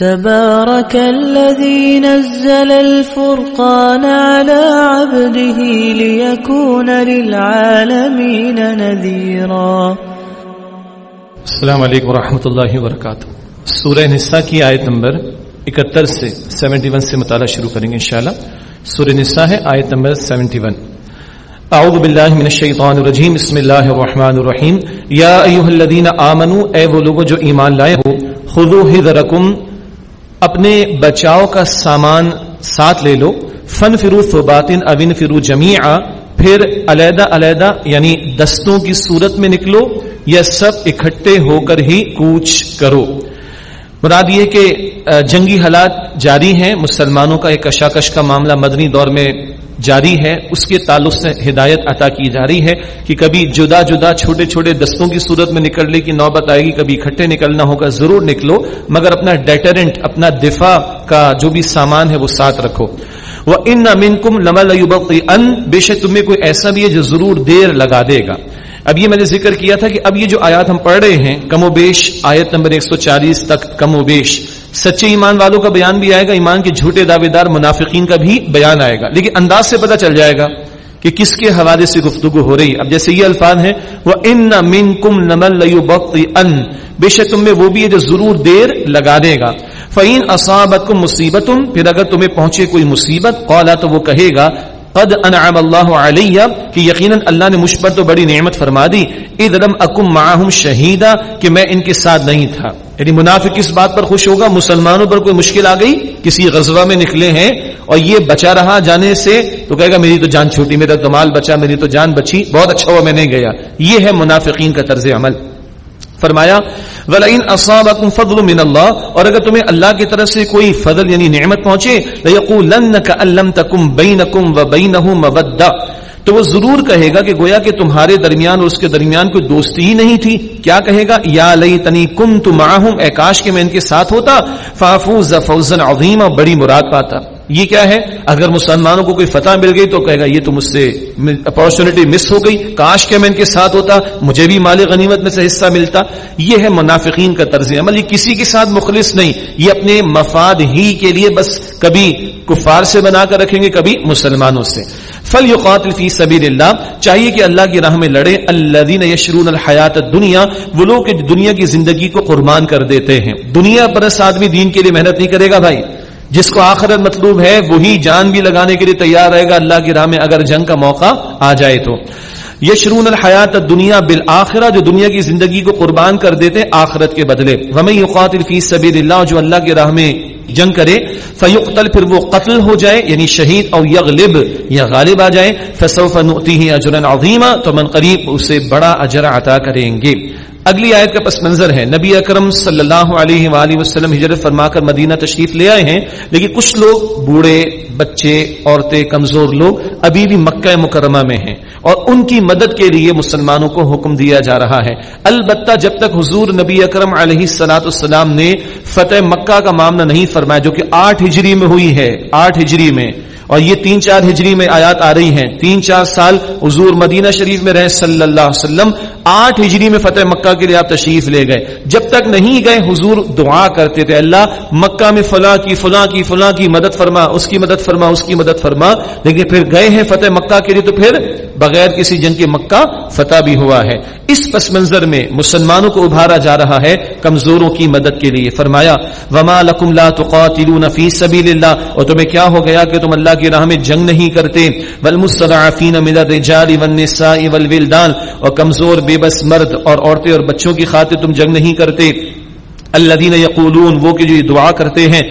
تبارك الذي نزل الفرقان على عبده ليكون للعالمين نذيرا. السلام علیکم ورحمۃ اللہ وبرکاتہ۔ سورہ نساء کی آیت نمبر اکہتر سے سیونٹی ون سے مطالعہ شروع کریں گے انشاءاللہ۔ سورہ نساء ہے، آیت نمبر سیونٹی ون۔ اعوذ باللہ من الشیطان الرجیم، بسم اللہ الرحمن الرحیم۔ یا ایوہ الذین آمنوا، اے وہ لوگ جو ایمان لائے ہو، خذو حذرکم اپنے بچاؤ کا سامان ساتھ لے لو۔ فن فرو فوباتن اوین فرو جمیع پھر علیحدہ علیحدہ یعنی دستوں کی صورت میں نکلو یا سب اکٹھے ہو کر ہی کوچ کرو۔ مراد یہ کہ جنگی حالات جاری ہیں۔ مسلمانوں کا ایک کشاکش کا معاملہ مدنی دور میں جاری ہے، اس کے تعلق سے ہدایت عطا کی جا رہی ہے کہ کبھی جدا جدا چھوٹے چھوٹے دستوں کی صورت میں نکلنے کی نوبت آئے گی، کبھی اکٹھے نکلنا ہوگا، ضرور نکلو، مگر اپنا ڈیٹرنٹ، اپنا دفاع کا جو بھی سامان ہے وہ ساتھ رکھو۔ وہ ان امین کم لمل ان بے شک تمہیں کوئی ایسا بھی ہے جو ضرور دیر لگا دے گا۔ اب یہ میں نے ذکر کیا تھا کہ اب یہ جو آیات ہم پڑھ رہے ہیں، کم و بیش آیت نمبر ایک سو چالیس تک کم و بیش۔ سچے ایمان والوں کا بیان بھی آئے گا، ایمان کے جھوٹے دعوے دار منافقین کا بھی بیان آئے گا۔ لیکن انداز سے پتہ چل جائے گا کہ کس کے حوالے سے گفتگو ہو رہی۔ اب جیسے یہ الفاظ ہیں وہ ان من کم نمل ان بے شک تم میں وہ بھی ہے جو ضرور دیر لگا دے گا۔ فعین اصابت کو مصیبت پھر اگر تمہیں پہنچے کوئی مصیبت قولا تو وہ کہے گا قد انعم اللہ علیہ کہ یقیناً اللہ نے مجھ پر تو بڑی نعمت فرما دی۔ ادرم اکم معہم شہیدہ کہ میں ان کے ساتھ نہیں تھا۔ یعنی منافق کس بات پر خوش ہوگا، مسلمانوں پر کوئی مشکل آ گئی، کسی غزوہ میں نکلے ہیں اور یہ بچا رہا جانے سے تو کہے گا میری تو جان چھوٹی، میرا تو مال بچا، میری تو جان بچی، بہت اچھا ہوا، میں نہیں گیا۔ یہ ہے منافقین کا طرز عمل۔ فرمایا، ولئن اصابكم فضل من اللہ اور اگر تمہیں اللہ کی طرف سے کوئی فضل یعنی نعمت پہنچے ليقولن كأن لم تكن بينكم وبينه مودة تو وہ ضرور کہے گا کہ گویا کہ تمہارے درمیان اور اس کے درمیان کوئی دوستی ہی نہیں تھی۔ کیا کہے گا؟ یا لئی تنی کم تم اے کاش کے میں ان کے ساتھ ہوتا۔ فافوز فوزن عظیم بڑی مراد پاتا یہ کیا ہے؟ اگر مسلمانوں کو کوئی فتح مل گئی تو کہے گا، یہ تو مجھ سے اپارچونٹی مس ہو گئی، کاش کے میں ان کے ساتھ ہوتا، مجھے بھی مال غنیمت میں سے حصہ ملتا۔ یہ ہے منافقین کا طرز عمل، یہ کسی کے ساتھ مخلص نہیں، یہ اپنے مفاد ہی کے لیے بس کبھی کفار سے بنا کر رکھیں گے، کبھی مسلمانوں سے۔ فل یقاتل فی سبیل اللہ چاہیے کہ اللہ کی راہ میں لڑے۔ الذین یشرون الحیات الدنیا وہ لوگ دنیا کی زندگی کو قربان کر دیتے ہیں۔ دنیا پرست آدمی دین کے لیے محنت نہیں کرے گا بھائی۔ جس کو آخرت مطلوب ہے، وہی جان بھی لگانے کے لیے تیار رہے گا۔ اللہ کی راہ میں اگر جنگ کا موقع آ جائے تو۔ یشرون الحیات دنیا بالآخرہ، جو دنیا کی زندگی کو قربان کر دیتے آخرت کے بدلے۔ ومن یقاتل فی سبیل اللہ جو اللہ کی راہ میں جنگ کرے فیقتل پھر وہ قتل ہو جائے یعنی شہید او یغلب، یا غالب آ جائے۔ فسوف نؤتیہ اجرا عظیما تو من قریب اسے بڑا اجر عطا کریں گے۔ اگلی آیت کا پس منظر ہے۔ نبی اکرم صلی اللہ علیہ وآلہ وسلم ہجرت فرما کر مدینہ تشریف لے آئے ہیں، لیکن کچھ لوگ بوڑھے بچے، عورتیں، کمزور لوگ ابھی بھی مکہ مکرمہ میں ہیں اور ان کی مدد کے لیے مسلمانوں کو حکم دیا جا رہا ہے۔ البتہ جب تک حضور نبی اکرم علیہ سلاۃ السلام نے فتح مکہ کا معاملہ نہیں فرمایا، جو کہ آٹھ ہجری میں ہوئی ہے، آٹھ ہجری میں، اور یہ تین چار ہجری میں آیات آ رہی ہیں، تین چار سال حضور مدینہ شریف میں رہے صلی اللہ علیہ وسلم، آٹھ ہجری میں فتح مکہ کے لیے آپ تشریف لے گئے۔ جب تک نہیں گئے، حضور دعا کرتے تھے، اللہ مکہ میں فلاں کی فلاں کی فلاں کی مدد فرما، اس کی مدد فرما، اس کی مدد فرما۔ لیکن پھر گئے ہیں فتح مکہ کے لیے تو پھر بغیر کسی جنگ کے مکہ فتح بھی ہوا ہے۔ اس پس منظر میں مسلمانوں کو ابھارا جا رہا ہے کمزوروں کی مدد کے لیے۔ فرمایا، وما لکم لا تقاتلون فی سبیل اللہ اور تمہیں کیا ہو گیا کہ تم اللہ کی راہ میں جنگ نہیں کرتے؟ والمستضعفین من الرجال والنساء والولدان۔ اور کمزور، بے بس مرد اور عورتیں اور بچوں کی خاطر تم جنگ نہیں کرتے۔ الذين يقولون، وہ کہ جو دعا کرتے ہیں۔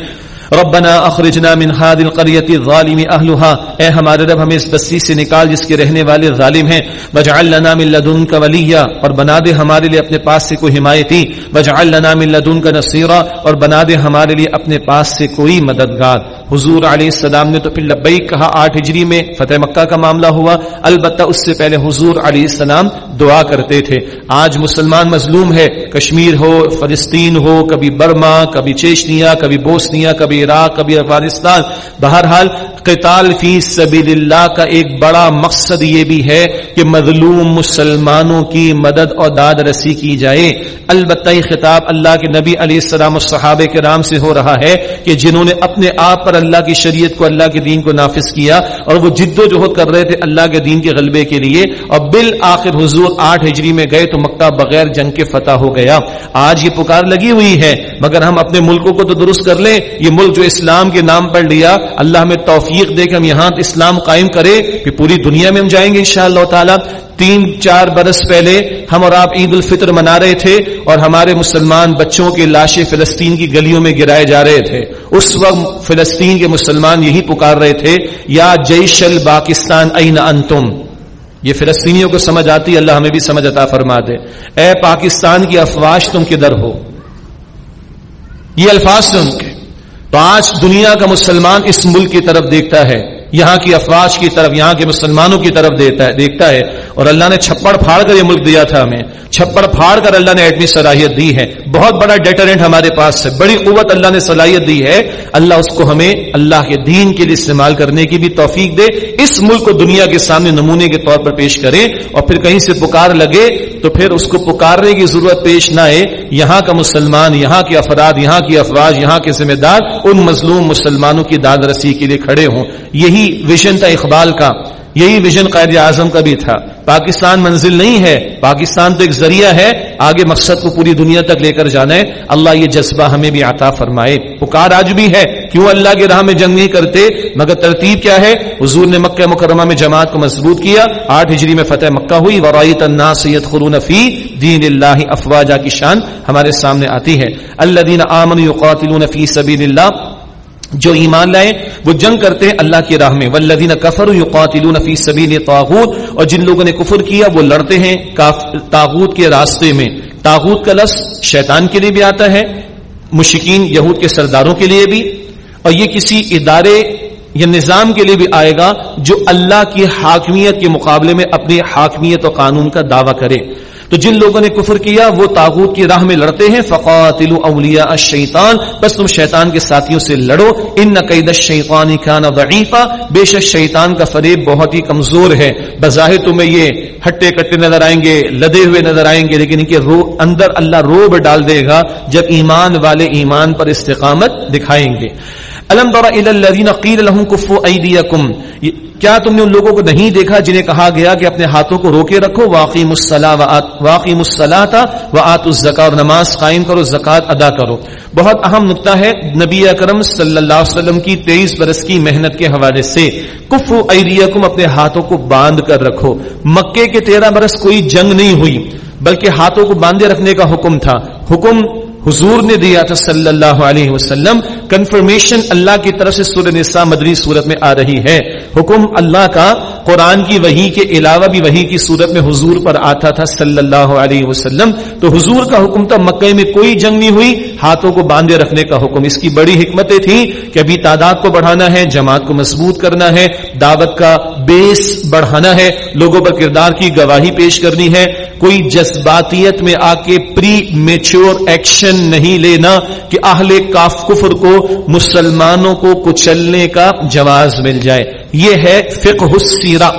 ربنا اخرجنا من هذه القريه الظالم اهلها اے ہمارے رب، ہمیں اس بستی سے نکال جس کے رہنے والے ظالم ہیں. واجعل لنا من لدنك وليا اور بنا دے ہمارے لیے اپنے پاس سے کوئی حمایتی. واجعل لنا من لدنك نصيرا اور بنا دے ہمارے لیے اپنے پاس سے کوئی مددگار. حضور علیہ السلام نے تو پھر لبئی کہا، آٹھ ہجری میں فتح مکہ کا معاملہ ہوا۔ البتہ اس سے پہلے حضور علیہ السلام دعا کرتے تھے۔ آج مسلمان مظلوم ہے، کشمیر ہو، فلسطین ہو، کبھی برما، کبھی چیشنیا، کبھی بوسنیا، کبھی عراق، کبھی افغانستان۔ بہرحال، قتال فی سبیل اللہ کا ایک بڑا مقصد یہ بھی ہے کہ مظلوم مسلمانوں کی مدد اور داد رسی کی جائے۔ البتہ یہ خطاب اللہ کے نبی علیہ السلام صحابہ کے سے ہو رہا ہے کہ جنہوں نے اپنے آپ پر پر اللہ کی شریعت کو اللہ کے دین کو نافذ کیا اور وہ جد و جہد کر رہے تھے اللہ کے دین کے غلبے کے لیے اور بالآخر حضور آٹھ ہجری میں گئے تو مکہ بغیر جنگ کے فتح ہو گیا۔ آج یہ پکار لگی ہوئی ہے، مگر ہم اپنے ملکوں کو تو درست کر لیں۔ یہ ملک جو اسلام کے نام پر لیا، اللہ میں توفیق دے کہ ہم یہاں اسلام قائم کرے کہ پوری دنیا میں ہم جائیں گے انشاءاللہ اللہ تعالیٰ۔ تین، چار برس پہلے ہم اور آپ عید الفطر منا رہے تھے اور ہمارے مسلمان بچوں کی لاشیں فلسطین کی گلیوں میں گرائے جا رہے تھے۔ اس وقت فلسطین کے مسلمان یہی پکار رہے تھے، یا جیش پاکستان این انتم؟ یہ فلسطینیوں کو سمجھ آتی، اللہ ہمیں بھی سمجھ عطا فرما دے۔ اے پاکستان کی افواج، تم کدھر ہو؟ یہ الفاظ سن کے۔ تو آج دنیا کا مسلمان اس ملک کی طرف دیکھتا ہے، یہاں کی افواج کی طرف، یہاں کے مسلمانوں کی طرف دیتا ہے، دیکھتا ہے۔ اور اللہ نے چھپڑ پھاڑ کر یہ ملک دیا تھا ہمیں۔ چھپڑ پھاڑ کر اللہ نے ایٹمی صلاحیت دی ہے۔ بہت بڑا ڈیٹرنٹ ہمارے پاس ہے۔ بڑی قوت اللہ نے صلاحیت دی ہے۔ اللہ اس کو ہمیں اللہ کے دین کے لیے استعمال کرنے کی بھی توفیق دے۔ اس ملک کو دنیا کے سامنے نمونے کے طور پر پیش کریں اور پھر کہیں سے پکار لگے تو پھر اس کو پکارنے کی ضرورت پیش نہ آئے۔ یہاں کا مسلمان، یہاں کے افراد، یہاں کی افواج، یہاں کے ذمہ دار ان مظلوم مسلمانوں کی داد رسی کے لیے کھڑے ہوں۔ یہی ویژن تھا اقبال کا، یہی ویژن قائد اعظم کا بھی تھا۔ پاکستان منزل نہیں ہے، پاکستان تو ایک ذریعہ ہے، آگے مقصد کو پوری دنیا تک لے کر جانا ہے۔ اللہ یہ جذبہ ہمیں بھی عطا فرمائے۔ پکار آج بھی ہے، کیوں اللہ کی راہ میں جنگ نہیں کرتے؟ مگر ترتیب کیا ہے؟ حضور نے مکہ مکرمہ میں جماعت کو مضبوط کیا۔ آٹھ ہجری میں فتح مکہ ہوئی۔ ورائی تنا سید خرون فی دین اللہ افواجہ کی شان ہمارے سامنے آتی ہے۔ اللہ دین آمن قاتل فی سبیل اللہ جو ایمان لائے، وہ جنگ کرتے ہیں اللہ کی راہ میں۔ ولدین کفر یقاتلون فی سبیل طاغوت، اور جن لوگوں نے کفر کیا، وہ لڑتے ہیں تاغوت کے راستے میں۔ تاغوت کا لفظ شیطان کے لیے بھی آتا ہے مشکین یہود کے سرداروں کے لیے بھی۔ اور یہ کسی ادارے یا نظام کے لیے بھی آئے گا جو اللہ کی حاکمیت کے مقابلے میں اپنی حاکمیت و قانون کا دعویٰ کرے۔ تو جن لوگوں نے کفر کیا، وہ تاغوت کی راہ میں لڑتے ہیں۔ فقاتل اولیاء الشیطان بس تم شیطان کے ساتھیوں سے لڑو۔ ان قید الشیطان کان ضعیفا بے شک شیطان کا فریب بہت ہی کمزور ہے۔ بظاہر تمہیں یہ ہٹے کٹے نظر آئیں گے، لدے ہوئے نظر آئیں گے، لیکن ان کے رو، اندر اللہ روب ڈال دے گا جب ایمان والے ایمان پر استقامت دکھائیں گے۔ الم تر الى قيل لهم كفوا ايديكم کیا تم نے ان لوگوں کو نہیں دیکھا جنہیں کہا گیا کہ اپنے ہاتھوں کو روکے رکھو؟ واقعی مسلح واقعی مسلح تھا وہ آت الزکا اور نماز قائم کرو زکات ادا کرو۔ بہت اہم نقطہ ہے نبی اکرم صلی اللہ علیہ وسلم کی تیئیس برس کی محنت کے حوالے سے۔ کف ایدیکم، اپنے ہاتھوں کو باندھ کر رکھو۔ مکے کے تیرہ برس کوئی جنگ نہیں ہوئی، بلکہ ہاتھوں کو باندھے رکھنے کا حکم تھا۔ حکم حضور نے دیا تھا صلی اللہ علیہ وسلم. کنفرمیشن اللہ کی طرف سے سورہ نساء مدری صورت میں آ رہی ہے. حکم اللہ کا قرآن کی وہی کے علاوہ بھی وہی کی صورت میں حضور پر آتا تھا صلی اللہ علیہ وسلم، تو حضور کا حکم تھا مکہ میں کوئی جنگ نہیں ہوئی، ہاتھوں کو باندھے رکھنے کا حکم۔ اس کی بڑی حکمتیں تھیں کہ ابھی تعداد کو بڑھانا ہے، جماعت کو مضبوط کرنا ہے، دعوت کا بیس بڑھانا ہے، لوگوں پر کردار کی گواہی پیش کرنی ہے۔ کوئی جذباتیت میں آ کے پری میچور ایکشن نہیں لینا کہ اہل کاف کفر کو، مسلمانوں کو کچلنے کا جواز مل جائے۔ یہ ہے فقہ السیرہ،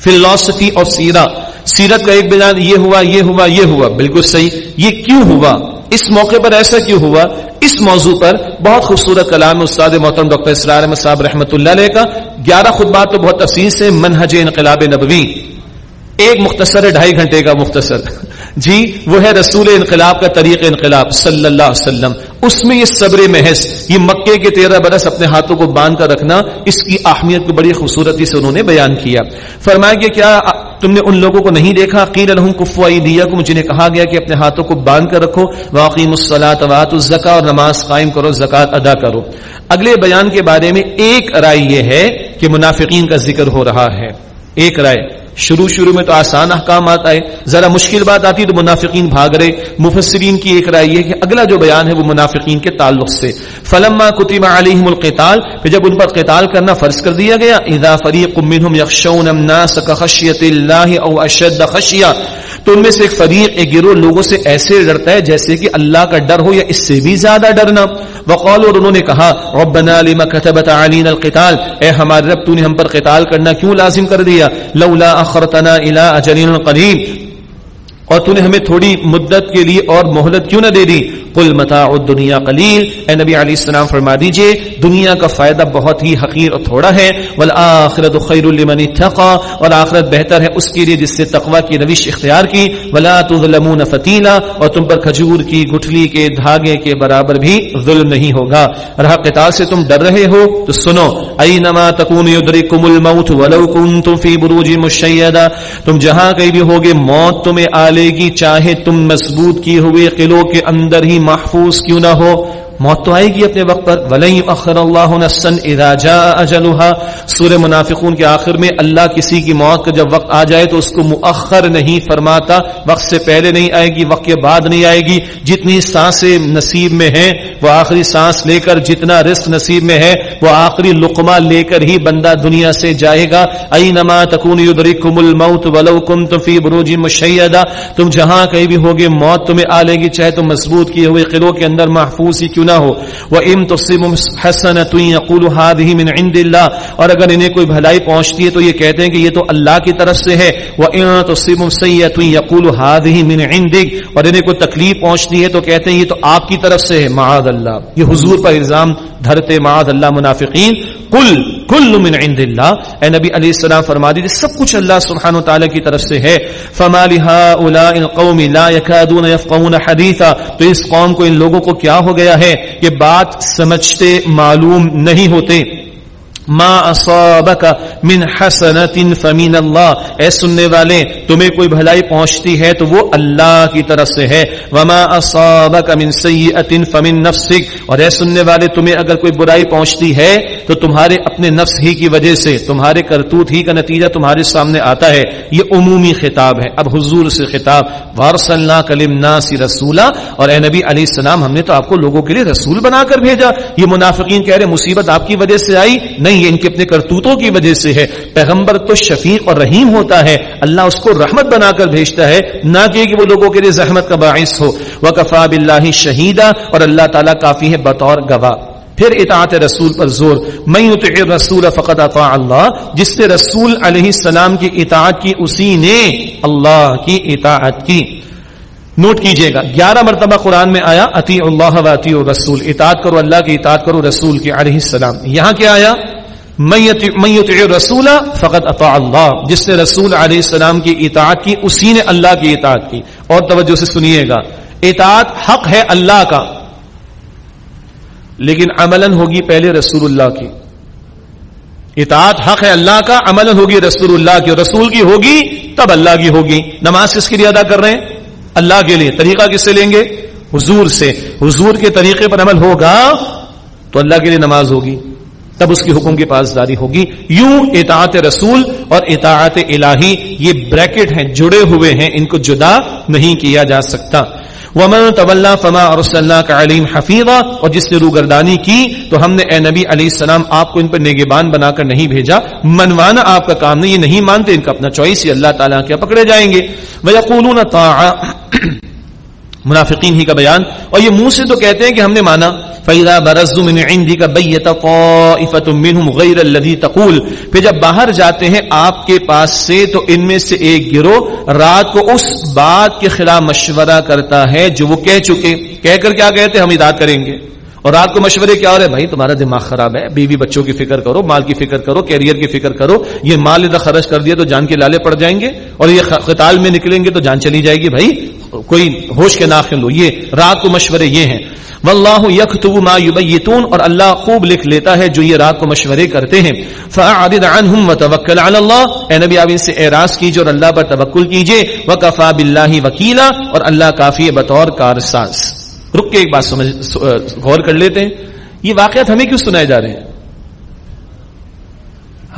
فلسفی آف سیرہ۔ سیرت کا ایک بیان یہ ہوا یہ ہوا یہ ہوا۔ بالکل صحیح۔ یہ کیوں ہوا؟ اس موقع پر ایسا کیوں ہوا؟ اس موضوع پر بہت خوبصورت کلام استاد محترم ڈاکٹر اسرار صاحب رحمۃ اللہ علیہ کا گیارہ خطبات تو بہت تفصیل سے منہج انقلاب نبوی۔ ایک مختصر ہے ڈھائی گھنٹے کا مختصر۔ جی وہ ہے رسول انقلاب کا طریق انقلاب، صلی اللہ علیہ وسلم۔ اس میں یہ صبر محض، یہ مکے کے تیرہ برس اپنے ہاتھوں کو باندھ کر رکھنا، اس کی اہمیت کو بڑی خوبصورتی سے انہوں نے بیان کیا۔ فرمایا کہ کیا تم نے ان لوگوں کو نہیں دیکھا؟ قیل الحم کفوائی دیا کو جنہیں کہا گیا کہ اپنے ہاتھوں کو باندھ کر رکھو۔ واقعی مسلاط وات الزکا اور نماز قائم کرو زکات ادا کرو۔ اگلے بیان کے بارے میں ایک رائے یہ ہے کہ منافقین کا ذکر ہو رہا ہے۔ ایک رائے۔ شروع شروع میں تو آسان احکام آتا ہے ذرا مشکل بات آتی تو منافقین بھاگ رہے۔ مفسرین کی ایک رائے یہ کہ اگلا جو بیان ہے وہ منافقین کے تعلق سے۔ فلما کتب علیہم القتال، پھر جب ان پر قتال کرنا فرض کر دیا گیا، اذا فریق منهم یخشون الناس كخشیت اللہ او اشد خشیہ تو ان میں سے ایک فریق، ایک گروہ لوگوں سے ایسے ڈرتا ہے جیسے کہ اللہ کا ڈر ہو یا اس سے بھی زیادہ ڈرنا۔ وقال اور انہوں نے کہا، ربنا لما كتبت علينا القتال۔ اے ہمارے رب، تو نے ہم پر قتال کرنا کیوں لازم کر دیا؟ لولا اخرتنا الى اجل قریب۔ اور تو نے ہمیں تھوڑی مدت کے لیے اور مہلت کیوں نہ دے دی؟ قل متاع الدنیا قلیل۔ اے نبی علیہ السلام، فرما دیجیے، دنیا کا فائدہ بہت ہی حقیر اور تھوڑا ہے۔ والآخرت خیر لمن اتقى اور آخرت بہتر ہے اس کے لیے جس سے تقوی کی روش اختیار کی۔ ولا تظلمون فتیلا۔ اور تم پر کھجور کی گٹھلی کے دھاگے کے برابر بھی ظلم نہیں ہوگا۔ رہا قتال سے تم ڈر رہے ہو؟ تو سنو، اینما تکون یدرکم الموت ولو کنتم فی بروج مشیدہ تم جہاں کہیں بھی ہوگے، موت تمہیں آلے گی چاہے تم مضبوط کی ہوئے قلعوں کے اندر ہی محفوظ کیوں نہ ہو۔ موت تو آئے گی اپنے وقت پر. ولی اخر اللہ نسن اراجا اجلحا سورہ منافقون کے آخر میں اللہ کسی کی موت کا جب وقت آ جائے تو اس کو مؤخر نہیں فرماتا. وقت سے پہلے نہیں آئے گی، وقت کے بعد نہیں آئے گی. جتنی سانسیں نصیب میں ہیں، وہ آخری سانس لے کر جتنا رزق نصیب میں ہے، وہ آخری لقمہ لے کر ہی بندہ دنیا سے جائے گا. اینما تکون یدرکم الموت ولو کنتم فی بروج مشیدہ تم جہاں کہیں بھی ہوگے، موت تمہیں آ لے گی، چاہے تم مضبوط کیے ہوئے قلعوں کے اندر، محفوظ ہی کیوں نہ ہو وہ ام تصم حسن یقول هذه من عند اللہ اور اگر انہیں کوئی بھلائی پہنچتی ہے تو یہ کہتے ہیں کہ یہ تو اللہ کی طرف سے ہے. وہ ام تصم سیئت یقول هذه من عندك اور انہیں کوئی تکلیف پہنچتی ہے تو کہتے ہیں یہ تو آپ کی طرف سے ہے. معاذ اللہ. یہ حضور پر الزام دھرتے، معاذ اللہ منافقین. کل کل من عند اللہ اے نبی علیہ السلام فرما دیجیے سب کچھ اللہ سبحانہ و تعالی کی طرف سے ہے۔ فما لهؤلاء القوم لا يكادون يفقهون حدیثا تو اس قوم کو، ان لوگوں کو کیا ہو گیا ہے؟ یہ بات سمجھتے معلوم نہیں ہوتے۔ ما اصابک من حسنت فمن اللہ اے سننے والے، تمہیں کوئی بھلائی پہنچتی ہے تو وہ اللہ کی طرف سے ہے۔ وما اصابک من سیئت فمن نفسک اور اے سننے والے، تمہیں اگر کوئی برائی پہنچتی ہے تو تمہارے اپنے نفس ہی کی وجہ سے، تمہارے کرتوت ہی کا نتیجہ تمہارے سامنے آتا ہے۔ یہ عمومی خطاب ہے۔ اب حضور سے خطاب وارسلنا کلم ناسی رسولا۔ اور اے نبی علیہ السلام، ہم نے تو آپ کو لوگوں کے لیے رسول بنا کر بھیجا۔ یہ منافقین کہہ رہے، مصیبت آپ کی وجہ سے آئی، نہیں یہ ان کے اپنے کرتوتوں کی وجہ سے ہے۔ پیغمبر تو شفیق اور رحیم ہوتا ہے۔ اللہ اس کو رحمت بنا کر بھیجتا ہے، نہ کہ وہ لوگوں کے لیے زحمت کا باعث ہو۔ وہ کفا بلّہ شہیدہ اور اللہ تعالیٰ کافی ہے بطور گواہ۔ پھر اطاعت رسول پر زور۔ میں رسول فقط اطاع اللہ۔ جس نے رسول علیہ السلام کی اطاعت کی، اسی نے اللہ کی اطاعت کی۔ نوٹ کیجیے گا، گیارہ مرتبہ قرآن میں آیا اتی اللہ و اتی رسول اطاعت کرو اللہ کی، اطاعت کرو رسول کی علیہ السلام۔ یہاں کیا آیا؟ میں رسول فقط اطاع اللہ۔ جس نے رسول علیہ السلام کی اطاعت کی، اسی نے اللہ کی اطاعت کی۔ اور توجہ سے سنیے گا۔ اطاعت حق ہے اللہ کا، لیکن عمل ہوگی پہلے رسول اللہ کی۔ اطاعت حق ہے اللہ کا عمل ہوگی رسول اللہ کی۔ رسول کی ہوگی، تب اللہ کی ہوگی۔ نماز کس کے لیے ادا کر رہے ہیں؟ اللہ کے لیے۔ طریقہ کس سے لیں گے؟ حضور سے۔ حضور کے طریقے پر عمل ہوگا تو اللہ کے لیے نماز ہوگی۔ تب اس کی حکم کی پاسداری ہوگی۔ یوں اطاعت رسول اور اطاعت الہی یہ بریکٹ ہیں، جڑے ہوئے ہیں، ان کو جدا نہیں کیا جا سکتا۔ ومن طلّہ فما اور کا علیم حفیظہ اور جس نے روگردانی کی تو ہم نے اے نبی علیہ السلام آپ کو ان پر نگبان بنا کر نہیں بھیجا۔ منوانا آپ کا کام نہیں، یہ نہیں مانتے، ان کا اپنا چوائس ہی اللہ تعالیٰ کیا پکڑے جائیں گے۔ وہ منافقین ہی کا بیان۔ اور یہ منہ سے تو کہتے ہیں کہ ہم نے مانا فیضا برز من عندك بيت طائفه منهم غير الذي تقول۔ پھر جب باہر جاتے ہیں آپ کے پاس سے، تو ان میں سے ایک گروہ رات کو اس بات کے خلاف مشورہ کرتا ہے جو وہ کہہ چکے۔ کہہ کر کیا کہتے ہم اطاعت کریں گے۔ اور رات کو مشورے کیا ہو رہے بھائی، تمہارا دماغ خراب ہے، بیوی بچوں کی فکر کرو، مال کی فکر کرو کیریئر کی فکر کرو، یہ مال ادھر خرچ کر دیا تو جان کے لالے پڑ جائیں گے اور یہ قتال میں نکلیں گے تو جان چلی جائے گی، بھائی، کوئی ہوش کے ناخن لو یہ رات کو مشورے یہ ہیں. واللہ یکتب ما یبیتون اور اللہ خوب لکھ لیتا ہے جو یہ رات کو مشورے کرتے ہیں۔ فاعرض عنهم وتوکل علی اللہ اے نبی، آپ ان سے اعراض کیجیے اور اللہ پر توکل کیجیے۔ وکفا باللہ وکیلا اور اللہ کافی ہے بطور کارساز۔ رک کے ایک بات سمجھ غور کر لیتے ہیں۔ یہ واقعات ہمیں کیوں سنائے جا رہے ہیں؟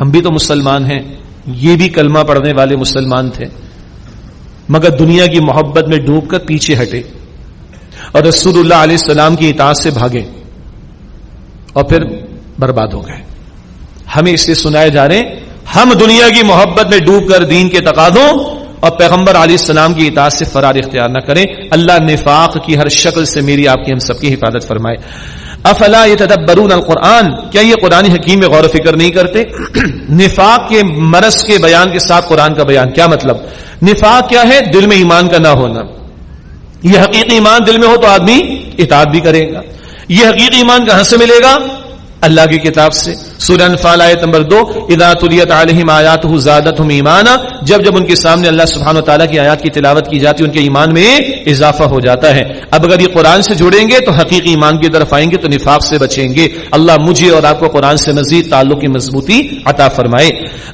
ہم بھی تو مسلمان ہیں۔ یہ بھی کلمہ پڑھنے والے مسلمان تھے۔ مگر دنیا کی محبت میں ڈوب کر پیچھے ہٹے۔ اور رسول اللہ علیہ السلام کی اطاعت سے بھاگے۔ اور پھر برباد ہو گئے۔ ہمیں اس سے سنائے جا رہے ہیں، ہم دنیا کی محبت میں ڈوب کر دین کے تقاضوں اور پیغمبر علیہ السلام کی اطاعت سے فرار اختیار نہ کریں۔ اللہ نفاق کی ہر شکل سے میری آپ کی ہم سب کی حفاظت فرمائے۔ افلا يتدبرون القرآن؟ کیا یہ قرآن حکیم میں غور و فکر نہیں کرتے؟ نفاق کے مرض کے بیان کے ساتھ قرآن کا بیان، کیا مطلب؟ نفاق کیا ہے؟ دل میں ایمان کا نہ ہونا۔ یہ حقیقی ایمان دل میں ہو تو آدمی اطاعت بھی کرے گا۔ یہ حقیقی ایمان کہاں سے ملے گا؟ اللہ کی کتاب سے۔ سورہ انفال آیت نمبر دو، اذا تلیت علیہم آیاتہ زادتہم ایمانا، جب جب ان کے سامنے اللہ سبحانہ وتعالی کی آیات کی تلاوت کی جاتی ان کے ایمان میں اضافہ ہو جاتا ہے۔ اب اگر یہ قرآن سے جڑیں گے تو حقیقی ایمان کی طرف آئیں گے تو نفاق سے بچیں گے۔ اللہ مجھے اور آپ کو قرآن سے مزید تعلق کی مضبوطی عطا فرمائے۔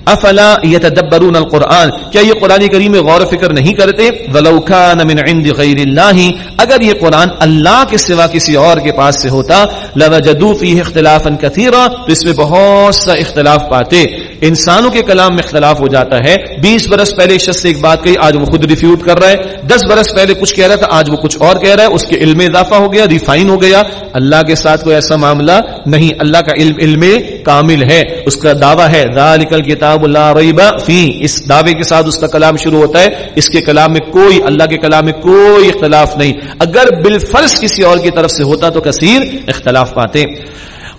افلا يتدبرون القرآن؟ کیا یہ قرآن کریم میں غور و فکر نہیں کرتے؟ ولو كان من عند غیر اللہ، اگر یہ قرآن اللہ کے سوا کسی اور کے پاس سے ہوتا، لوجدوا فيه اختلافا كثيرا تو اس میں بہت سا اختلاف پاتے انسانوں کے کلام میں اختلاف ہو جاتا ہے۔ بیس برس پہلے شخص سے ایک بات کہی، آج وہ خود ریفیوٹ کر رہا ہے۔ دس برس پہلے کچھ کہہ رہا تھا، آج وہ کچھ اور کہہ رہا ہے۔ اس کے علم میں اضافہ ہو گیا ریفائن ہو گیا۔ اللہ کے ساتھ کوئی ایسا معاملہ نہیں۔ اللہ کا علم علم کامل ہے۔ اس کا دعویٰ ہے، ذالک الکتاب لا ریب فی۔ اس دعوے کے ساتھ اس کا کلام شروع ہوتا ہے۔ اس کے کلام میں کوئی، اللہ کے کلام میں کوئی اختلاف نہیں۔ اگر بالفرض کسی اور کی طرف سے ہوتا تو کثیر اختلاف پاتے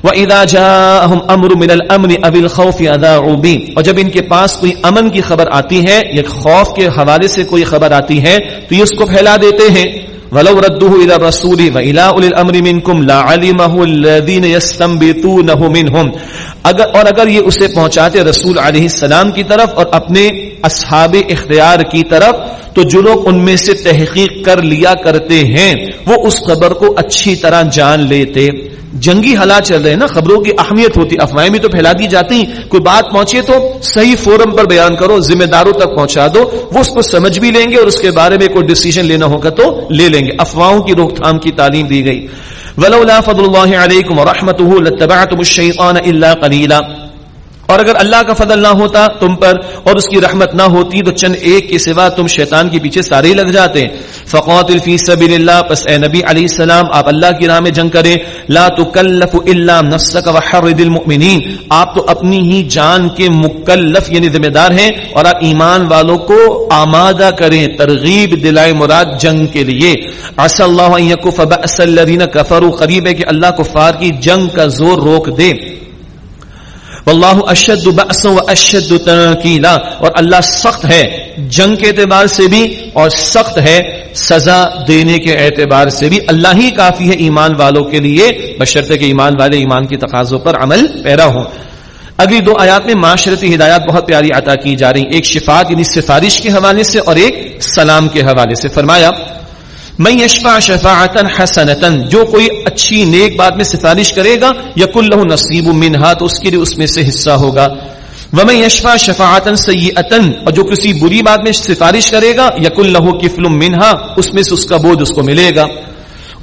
وَإِذَا جَاءَهُمْ أَمْرٌ مِنَ الْأَمْنِ أَوِ الْخَوْفِ أَذَاعُوا بِهِ اور جب ان کے پاس کوئی امن کی خبر آتی ہے، یا خوف کے حوالے سے کوئی خبر آتی ہے، تو یہ اس کو پھیلا دیتے ہیں۔ وَلَوْ رَدُّهُ إِلَى الرَّسُولِ وَإِلَى أُولِي الْأَمْرِ مِنْكُمْ لَعَلِمَهُ الَّذِينَ يَسْتَنبِطُونَهُ مِنْهُمْ۔ اگر اور اگر یہ اسے پہنچاتے رسول علیہ السلام کی طرف اور اپنے اصحاب اختیار کی طرف تو جو لوگ ان میں سے تحقیق کر لیا کرتے ہیں، وہ اس خبر کو اچھی طرح جان لیتے۔ جنگی حالات چل رہے ہیں نا، خبروں کی اہمیت ہوتی، افواہیں بھی تو پھیلا دی جاتی۔ کوئی بات پہنچے تو صحیح فورم پر بیان کرو، ذمہ داروں تک پہنچا دو۔ وہ اس کو سمجھ بھی لیں گے اور اس کے بارے میں کوئی ڈیسیجن لینا ہوگا تو لے لیں گے۔ افواہوں کی روک تھام کی تعلیم دی گئی۔ ولولا فضل اللہ علیکم ورحمته لتبعتم الشیطان الا قلیلا اور اگر اللہ کا فضل نہ ہوتا تم پر اور اس کی رحمت نہ ہوتی تو چند ایک کے سوا تم شیطان کے پیچھے سارے ہی لگ جاتے۔ فقوت الفی سبیل اللہ پس اے نبی علیہ السلام، آپ اللہ کی راہ میں جنگ کریں۔ لا تکلف الا نفسک وحرد المؤمنین۔ آپ تو اپنی ہی جان کے مکلف یعنی ذمہ دار ہیں اور آپ ایمان والوں کو آمادہ کریں، ترغیب دلائے مراد جنگ کے لیے۔ عسى اللہ ان یکف بأس الذین کفروا، قریب ہے کہ اللہ کفار کی جنگ کا زور روک دے۔ واللہ اشد بأسا و اشد اور اللہ سخت ہے جنگ کے اعتبار سے بھی اور سخت ہے سزا دینے کے اعتبار سے بھی اللہ ہی کافی ہے ایمان والوں کے لیے بشرطے کہ ایمان والے ایمان کی تقاضوں پر عمل پیرا ہوں۔ اگلی دو آیات میں معاشرتی ہدایات بہت پیاری عطا کی جا رہی ایک شفاعت یعنی سفارش کے حوالے سے اور ایک سلام کے حوالے سے۔ فرمایا میں یشفا شفاعتا حسنتا، جو کوئی اچھی نیک بات میں سفارش کرے گا یقل له نصیب منها تو اس کے لیے اس میں سے حصہ ہوگا۔ ومن یشفا شفاعتا سیئتا، اور جو کسی بری بات میں سفارش کرے گا یقل له کفل منها اس میں سے اس کا بوجھ اس کو ملے گا۔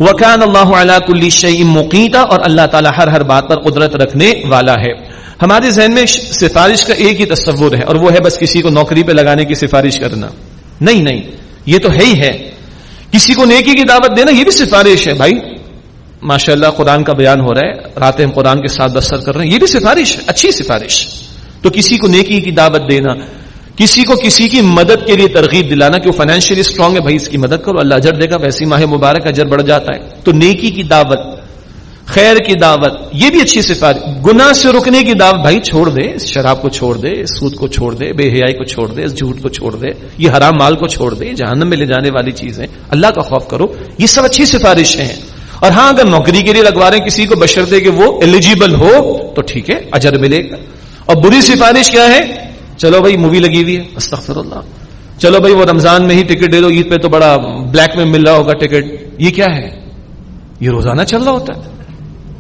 وکان اللہ علی کل شیء مقیتا، اور اللہ تعالی ہر ہر بات پر قدرت رکھنے والا ہے۔ ہمارے ذہن میں سفارش کا ایک ہی تصور ہے، اور وہ ہے بس کسی کو نوکری پہ لگانے کی سفارش کرنا۔ نہیں نہیں، یہ تو ہے ہی ہے۔ کسی کو نیکی کی دعوت دینا یہ بھی سفارش ہے بھائی۔ ماشاء اللہ قرآن کا بیان ہو رہا ہے، راتیں ہم قرآن کے ساتھ بسر کر رہے ہیں، یہ بھی سفارش ہے، اچھی سفارش۔ تو کسی کو نیکی کی دعوت دینا، کسی کو کسی کی مدد کے لیے ترغیب دلانا کہ وہ فائنینشلی اسٹرانگ ہے، بھائی اس کی مدد کرو، اللہ اجر دے گا ویسی ماہ مبارک اجر بڑھ جاتا ہے۔ تو نیکی کی دعوت خیر کی دعوت، یہ بھی اچھی سفارش گناہ سے رکنے کی دعوت، بھائی چھوڑ دے شراب کو چھوڑ دے سود کو چھوڑ دے، بے حیائی کو چھوڑ دے جھوٹ کو چھوڑ دے، یہ حرام مال کو چھوڑ دے، جہنم میں لے جانے والی چیزیں۔ اللہ کا خوف کرو، یہ سب اچھی سفارشیں ہیں۔ اور ہاں اگر نوکری کے لیے لگوا رہے ہیں کسی کو بشرطے کہ وہ ایلیجیبل ہو، تو ٹھیک ہے، اجر ملے گا۔ اور بری سفارش کیا ہے؟ چلو بھائی مووی لگی ہوئی ہے استغفر اللہ چلو بھائی، وہ رمضان میں ہی ٹکٹ دے دو، عید پہ تو بڑا بلیک میں مل رہا ہوگا ٹکٹ۔ یہ کیا ہے؟ یہ روزانہ چل رہا ہوتا ہے۔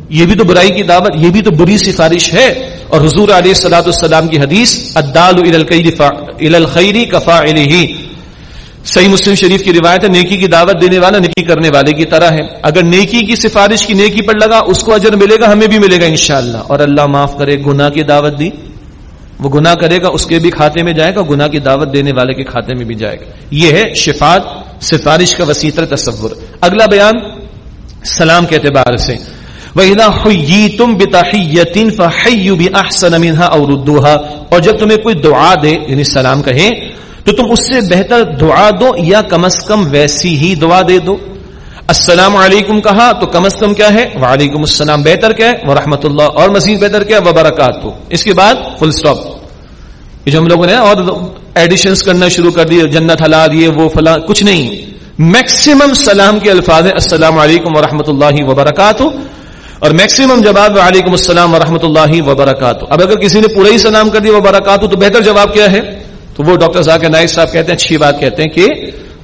یہ بھی تو برائی کی دعوت، یہ بھی تو بری سفارش ہے۔ اور حضور علیہ السلاۃ السلام کی حدیث الخیری کفا ہی صحیح مسلم شریف کی روایت ہے، نیکی کی دعوت دینے والا نیکی کرنے والے کی طرح ہے۔ اگر نیکی کی سفارش کی نیکی پر لگا، اس کو اجر ملے گا، ہمیں بھی ملے گا انشاءاللہ۔ اور اللہ معاف کرے، گناہ کی دعوت دی۔ وہ گناہ کرے گا، اس کے بھی کھاتے میں جائے گا، گناہ کی دعوت دینے والے کے کھاتے میں بھی جائے گا۔ یہ ہے شفات سفارش کا وسیطر تصور۔ اگلا بیان، سلام کے اعتبار سے۔ وَإِذَا حُيِّيتُم بِتَحِيَّةٍ فَحَيُّ بِأَحْسَنَ مِنْهَا أَوْ رُدُّوهَا اور جب تمہیں کوئی دعا دے یعنی سلام کہے، تو تم اس سے بہتر دعا دو یا کم از کم ویسی ہی دعا دے دو۔ السلام علیکم کہا تو کم از کم کیا ہے؟ وعلیکم السلام بہتر کیا ہے؟ ورحمۃ اللہ اور مزید بہتر کیا ہے؟ وبرکات اس کے بعد فل سٹاپ یہ جو ہم لوگوں نے اور ایڈیشنز کرنا شروع کر دیے، جنت ہلا دیے وہ فلاں، کچھ نہیں۔ میکسیمم سلام کے الفاظ ہیں۔ السلام علیکم ورحمۃ اللہ وبرکاتہ۔ اور میکسیمم جواب وعلیکم السلام ورحمۃ اللہ وبرکاتہ۔ اب اگر کسی نے پورا ہی سلام کر دیا وبرکاتہ، تو بہتر جواب کیا ہے؟ تو وہ ڈاکٹر ذاکر نائک صاحب کہتے ہیں، اچھی بات کہتے ہیں کہ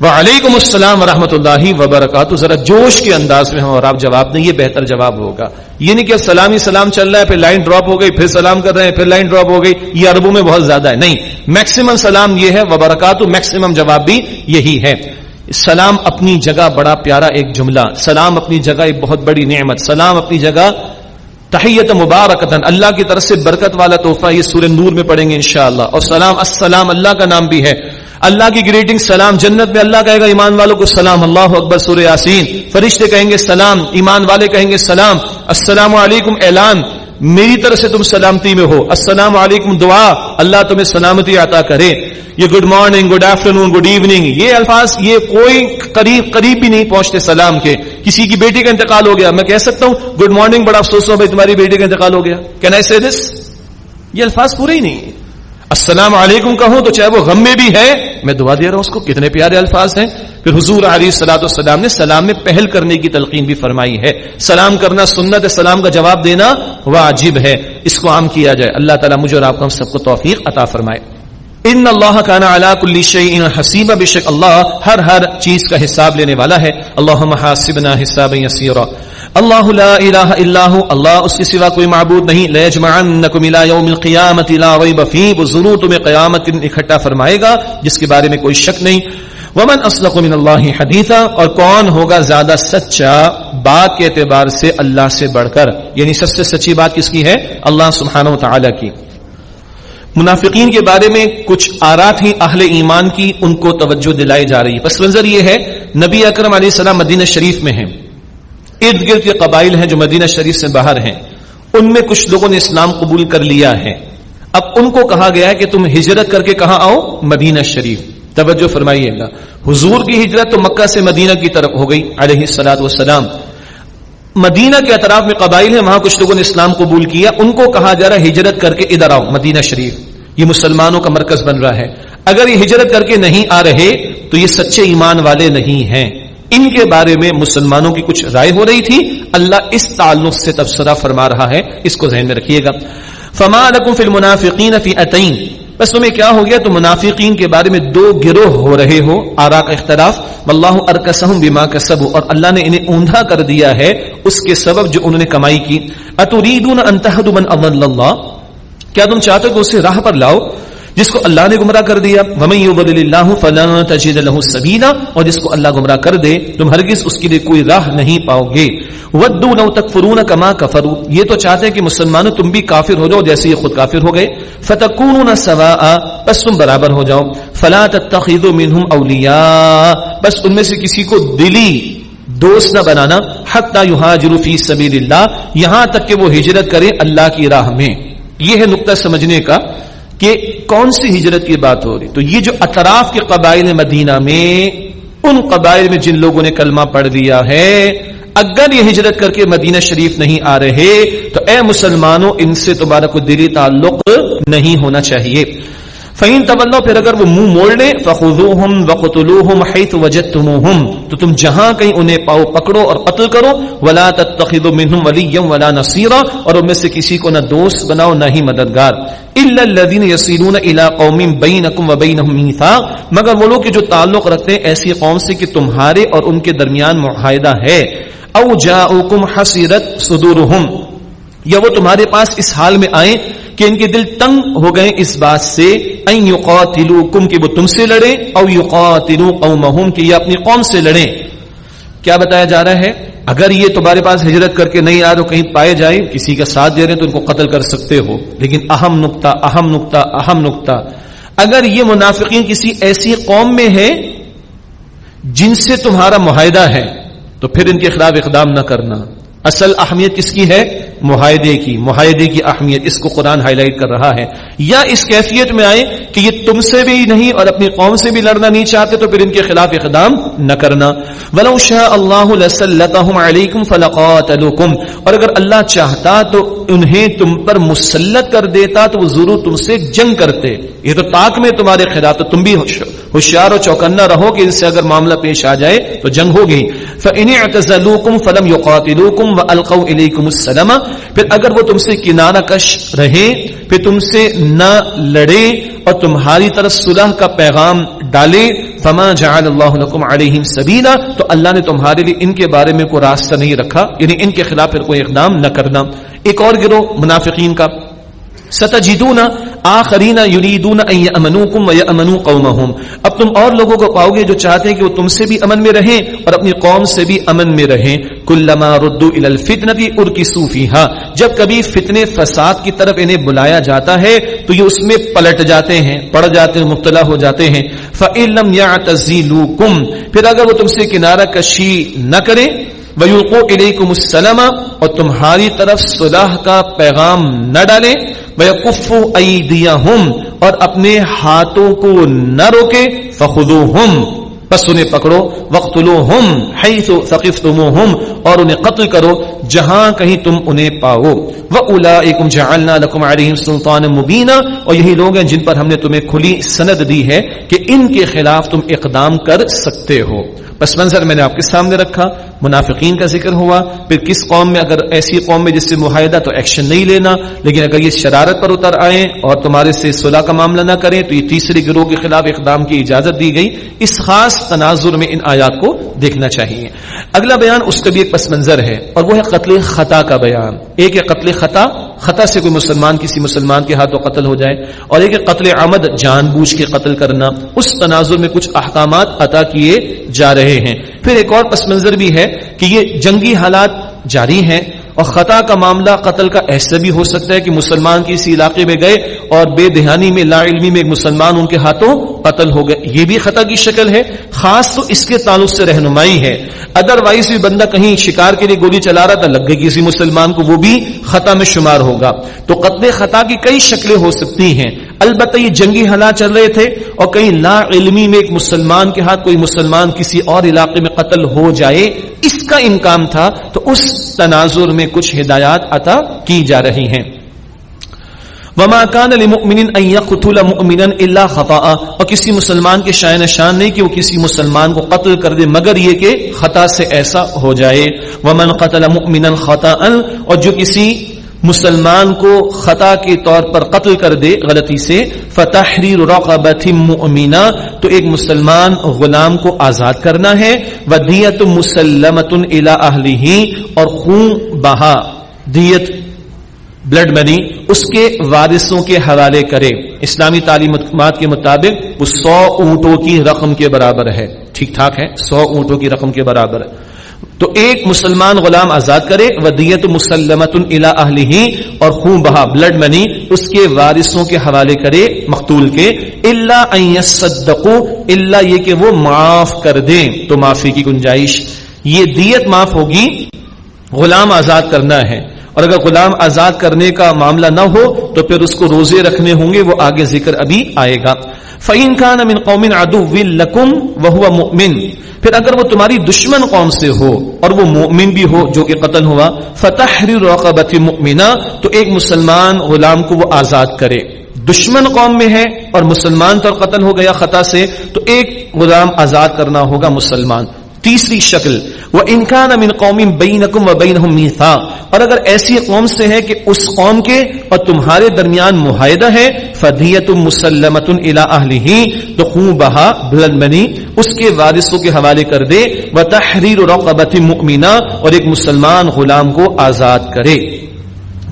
وعلیکم السلام ورحمۃ اللہ وبرکاتہ۔ ذرا جوش کے انداز میں ہم اور آپ جواب دیں، یہ بہتر جواب ہوگا۔ یہ نہیں کہ سلام ہی سلام چل رہا ہے، پھر لائن ڈراپ ہو گئی، پھر سلام کر رہے ہیں، پھر لائن ڈراپ ہو گئی۔ یہ عربوں میں بہت زیادہ ہے۔ نہیں میکسیمم سلام یہ ہے، وبرکاتہ میکسیمم جواب بھی یہی ہے۔ سلام اپنی جگہ بڑا پیارا ایک جملہ، سلام اپنی جگہ ایک بہت بڑی نعمت، سلام اپنی جگہ تحیت مبارکتن اللہ کی طرف سے برکت والا تحفہ یہ سورہ نور میں پڑھیں گے انشاءاللہ۔ اور سلام، السلام، اللہ کا نام بھی ہے۔ اللہ کی گریٹنگ سلام، جنت میں اللہ کہے گا ایمان والوں کو سلام، اللہ اکبر، سورہ یاسین۔ فرشتے کہیں گے سلام، ایمان والے کہیں گے سلام۔ السلام علیکم، اعلان۔ میری طرف سے تم سلامتی میں ہو۔ السلام علیکم، دعا۔ اللہ تمہیں سلامتی عطا کرے۔ یہ good morning good after good evening یہ الفاظ، یہ کوئی قریب قریب بھی نہیں پہنچتے سلام کے۔ کسی کی بیٹی کا انتقال ہو گیا۔ میں کہہ سکتا ہوں گڈ مارننگ بڑا افسوس ہو بھائی، تمہاری بیٹی کا انتقال ہو گیا۔ کین آئی سی دس یہ الفاظ پورے ہی نہیں السلام علیکم کہوں تو چاہے وہ غم میں بھی ہے، میں دعا دے رہا ہوں اس کو، کتنے پیارے الفاظ ہیں۔ پھر حضور علی سلاۃ والسلام نے سلام میں پہل کرنے کی تلقین بھی فرمائی ہے۔ سلام کرنا سنت، سلام کا جواب دینا واجب ہے۔ اس کو عام کیا جائے۔ اللہ تعالیٰ مجھے اور آپ کو ہم سب کو توفیق عطا فرمائے۔ ان اللہ کا نا اللہ کل شعین حسیب بے شک اللہ ہر ہر چیز کا حساب لینے والا ہے۔ اللہ حاسبنا حساب یسیرا۔ اللہ لا الہ الا هو اللہ اس کے سوا کوئی معبود نہیں۔ لیجمعنکم الى یوم القیامت لا ریب فی وہ ضرور تمہیں قیامت اکٹھا فرمائے گا، جس کے بارے میں کوئی شک نہیں۔ ومن اصدق من اللہ حدیثا اور کون ہوگا زیادہ سچا بات کے اعتبار سے اللہ سے بڑھ کر؟ یعنی سب سے سچی بات کس کی ہے؟ اللہ سبحانہ و تعالی کی۔ منافقین کے بارے میں کچھ آرات ہی اہل ایمان کی، ان کو توجہ دلائی جا رہی۔ ہے پس منظر یہ ہے، نبی اکرم علیہ السلام مدینہ شریف میں ہیں۔ ارد گرد کے قبائل ہیں جو مدینہ شریف سے باہر ہیں۔ ان میں کچھ لوگوں نے اسلام قبول کر لیا ہے۔ اب ان کو کہا گیا ہے کہ تم ہجرت کر کے کہاں آؤ؟ مدینہ شریف۔ توجہ فرمائیے گا۔ حضور کی ہجرت تو مکہ سے مدینہ کی طرف ہو گئی، علیہ سلاد وسلام مدینہ کے اطراف میں قبائل ہیں، وہاں کچھ لوگوں نے اسلام قبول کیا۔ ان کو کہا جا رہا ہے ہجرت کر کے ادھر آؤ، مدینہ شریف۔ یہ مسلمانوں کا مرکز بن رہا ہے۔ اگر یہ ہجرت کر کے نہیں آ رہے، تو یہ سچے ایمان والے نہیں ہیں۔ ان کے بارے میں مسلمانوں کی کچھ رائے ہو رہی تھی۔ اللہ اس تعلق سے تبصرہ فرما رہا ہے، اس کو ذہن میں رکھیے گا۔ فما لکم فی المنافقین فی اتین بس تمہیں کیا ہو گیا؟ تو منافقین کے بارے میں دو گروہ ہو رہے ہو، آرا کا اختلاف۔ واللہ ارکسہم بما کسبوا اور اللہ نے انہیں اوندھا کر دیا ہے اس کے سبب جو انہوں نے کمائی کی۔ اتریدون ان تهدوا من اضل اللہ کیا تم چاہتے ہو کہ اسے راہ پر لاؤ؟ جس کو اللہ نے گمراہ کر دیا، ومن یضلل اللہ فلن تجد له سبیلا اور جس کو اللہ گمراہ کر دے، تم ہرگز اس کے لیے کوئی راہ نہیں پاؤ گے۔ ودوا لو تکفرون کما کفروا یہ تو چاہتے ہیں کہ مسلمانوں تم بھی کافر ہو جاؤ جیسے یہ خود کافر ہو گئے۔ فتکونون سواء، بس تم برابر ہو جاؤ۔ فلا تتخذوا منهم اولیاء بس ان میں سے کسی کو دلی دوست نہ بنانا۔ حتی یہاجروا فی سبیل اللہ یہاں تک کہ وہ ہجرت کرے اللہ کی راہ میں۔ یہ ہے نقطہ سمجھنے کا۔ کہ کون سی ہجرت کی بات ہو رہی؟ تو یہ جو اطراف کے قبائل مدینہ میں، ان قبائل میں جن لوگوں نے کلمہ پڑھ دیا ہے، اگر یہ ہجرت کر کے مدینہ شریف نہیں آ رہے، تو اے مسلمانوں، ان سے تمہارا کوئی دلی تعلق نہیں ہونا چاہیے۔ فین طلو پھر اگر وہ منہ موڑ لیں فخوہم وقتلوہم حیث وجدتموہم تو تم جہاں کہیں انہیں پاؤ پکڑو اور قتل کرو، ولا تتخذوا منهم وليا ولا نصيرا، اور ان میں سے کسی کو نہ دوست بناؤ، نہ ہی مددگار۔ الا الذين يصلون الى قوم بينكم وبينهم ميثاق، مگر وہ لوگ جو تعلق رکھتے ہیں ایسی قوم سے کہ تمہارے اور ان کے درمیان معاہدہ ہے۔ او جاءوكم حسرت صدورهم، یا وہ تمہارے پاس اس حال میں آئیں کہ ان کے دل تنگ ہو گئے اس بات سے ان یقاتلوکم کہ وہ تم سے لڑیں او یقاتلو قومہم کہ یہ اپنی قوم سے لڑیں۔ کیا بتایا جا رہا ہے؟ اگر یہ تمہارے پاس ہجرت کر کے نہیں آ تو کہیں پائے جائے، کسی کا ساتھ دے رہے تو ان کو قتل کر سکتے ہو۔ لیکن اہم نقطہ اہم نقطہ اہم نقطہ، اگر یہ منافقین کسی ایسی قوم میں ہے جن سے تمہارا معاہدہ ہے، تو پھر ان کے خلاف اقدام نہ کرنا۔ اصل اہمیت کس کی ہے؟ معاہدے کی معاہدے کی اہمیت اس کو قرآن ہائی لائٹ کر رہا ہے۔ یا اس کیفیت میں آئے کہ یہ تم سے بھی نہیں اور اپنی قوم سے بھی لڑنا نہیں چاہتے تو پھر ان کے خلاف اقدام نہ کرنا۔ ولو شاء اللہ علیکم فلقاتلکم اور اگر اللہ چاہتا تو انہیں تم پر مسلط کر دیتا تو وہ ضرور تم سے جنگ کرتے۔ یہ تو طاق میں تمہارے خلاف تو تم بھی ہوشیار و چوکنا رہو کہ ان سے اگر معاملہ پیش آ جائے تو جنگ ہوگی۔ فَإِنِ فَلَمْ يُقَاتِلُوكُمْ وَأَلْقَوْا إِلَيْكُمُ السَّلَمَ۔ پھر اگر وہ تم سے کنارہ کش رہے پھر تم سے نہ لڑے اور تمہاری طرف صلح کا پیغام ڈالے، فما جعل اللہ لکم علیہم سبیلا تو اللہ نے تمہارے لیے ان کے بارے میں کوئی راستہ نہیں رکھا یعنی ان کے خلاف پھر کوئی اقدام نہ کرنا۔ ایک اور گروہ منافقین کا۔ ستجدون آخرین یریدون ان یامنوکم ویامنوا قومهم اب تم اور لوگوں کو پاؤ گے جو چاہتے ہیں کہ وہ تم سے بھی امن میں رہیں اور اپنی قوم سے بھی امن میں رہیں۔ کلما ردوا الى الفتنه اركسوا فيها جب کبھی فتنے فساد کی طرف انہیں بلایا جاتا ہے، تو یہ اس میں پلٹ جاتے ہیں، پڑ جاتے ہیں، مبتلا ہو جاتے ہیں۔ فَإِن لَمْ يَعْتَزِلُوكُمْ۔ پھر اگر وہ تم سے کنارہ کشی نہ کریں ویوقو الیکم السلام اور تمہاری طرف صلاح کا پیغام نہ ڈالے ویقفو ایدیہم اور اپنے ہاتھوں کو نہ روکے فخذوہم پس انہیں پکڑو۔ وقتلوہم حیث ثقفتموہم اور انہیں قتل کرو جہاں کہیں تم انہیں پاؤ۔ وَأُولَئِكُمْ جَعَلْنَا لَكُمْ عَلَيْهِمْ سُلْطَانًا مُبِينًا اور یہی لوگ ہیں جن پر ہم نے تمہیں کھلی سند دی ہے کہ ان کے خلاف تم اقدام کر سکتے ہو۔ پس منظر میں نے آپ کے سامنے رکھا۔ منافقین کا ذکر ہوا، پھر کس قوم میں؟ اگر ایسی قوم میں جس سے معاہدہ تو ایکشن نہیں لینا، لیکن اگر یہ شرارت پر اتر آئے اور تمہارے سے صلاح کا معاملہ نہ کریں، تو یہ تیسری گروہ کے خلاف اقدام کی اجازت دی گئی۔ اس خاص تناظر میں ان آیات کو دیکھنا چاہیے۔ اگلا بیان اس کا بھی ایک پس منظر ہے، اور وہ ہے قتل خطا کا بیان۔ ایک ہے قتل خطا خطا سے کوئی مسلمان کسی مسلمان کے ہاتھوں قتل ہو جائے، اور ایک قتل عمد، جان بوجھ کے قتل کرنا۔ اس تناظر میں کچھ احکامات عطا کیے جا رہے ہیں۔ پھر ایک اور پس منظر بھی ہے کہ یہ جنگی حالات جاری ہیں اور خطا کا معاملہ قتل کا ایسا بھی ہو سکتا ہے کہ مسلمان کسی علاقے میں گئے اور بے دہانی میں، لا علمی میں ایک مسلمان ان کے ہاتھوں قتل ہو گئے۔ یہ بھی خطا کی شکل ہے، خاص تو اس کے تعلق سے رہنمائی ہے۔ ادر وائز بھی بندہ کہیں شکار کے لیے گولی چلا رہا تھا، لگ گئی کسی مسلمان کو وہ بھی خطا میں شمار ہوگا۔ تو قتل خطا کی کئی شکلیں ہو سکتی ہیں۔ البتہ یہ جنگی حالات چل رہے تھے اور کہیں لا علمی میں ایک مسلمان کے ہاتھ کوئی مسلمان کسی اور علاقے میں قتل ہو جائے، اس کا امکان تھا، تو اس تناظر میں کچھ ہدایات عطا کی جا رہی ہیں۔ وما كان لمؤمن ان يقتل مؤمنا الا خطا اور کسی مسلمان کے شائن شان نہیں کہ وہ کسی مسلمان کو قتل کر دے، مگر یہ کہ خطا سے ایسا ہو جائے۔ ومن قتل مؤمنا خطا اور جو کسی مسلمان کو خطا کے طور پر قتل کر دے غلطی سے فتحریر رقبت مؤمنہ تو ایک مسلمان غلام کو آزاد کرنا ہے ودیت مسلمت الى اہلہ اور خون بہا دیت بلڈ منی اس کے وارثوں کے حوالے کرے۔ اسلامی تعلیمات کے مطابق، وہ سو اونٹوں کی رقم کے برابر ہے۔ ٹھیک ٹھاک ہے، سو اونٹوں کی رقم کے برابر۔ ہے تو ایک مسلمان غلام آزاد کرے، ودیت مسلمت اہلی اور خون بہا بلڈ منی، اس کے وارثوں کے حوالے کرے، مقتول کے اللہ صدقو اللہ یہ کہ وہ معاف کر دیں، تو معافی کی گنجائش۔ یہ دیت معاف ہوگی، غلام آزاد کرنا ہے۔ اور اگر غلام آزاد کرنے کا معاملہ نہ ہو، تو پھر اس کو روزے رکھنے ہوں گے، وہ آگے ذکر ابھی آئے گا۔ فعین خان امن قومن ادو لکم وہ مؤمن۔ پھر اگر وہ تمہاری دشمن قوم سے ہو اور وہ مومن بھی ہو جو کہ قتل ہوا فتح رقبت مؤمنہ تو ایک مسلمان غلام کو وہ آزاد کرے۔ دشمن قوم میں ہے اور مسلمان طور قتل ہو گیا خطا سے، تو ایک غلام آزاد کرنا ہوگا مسلمان۔ تیسری شکل وہ انکان امن قومی بین و بین اور اگر ایسی قوم سے ہے کہ اس قوم کے اور تمہارے درمیان معاہدہ ہے فدیت مسلمت الا تو خون بہا، بلند بنی اس کے وارثوں کے حوالے کر دے وہ تحریر رقبت مؤمنہ اور ایک مسلمان غلام کو آزاد کرے۔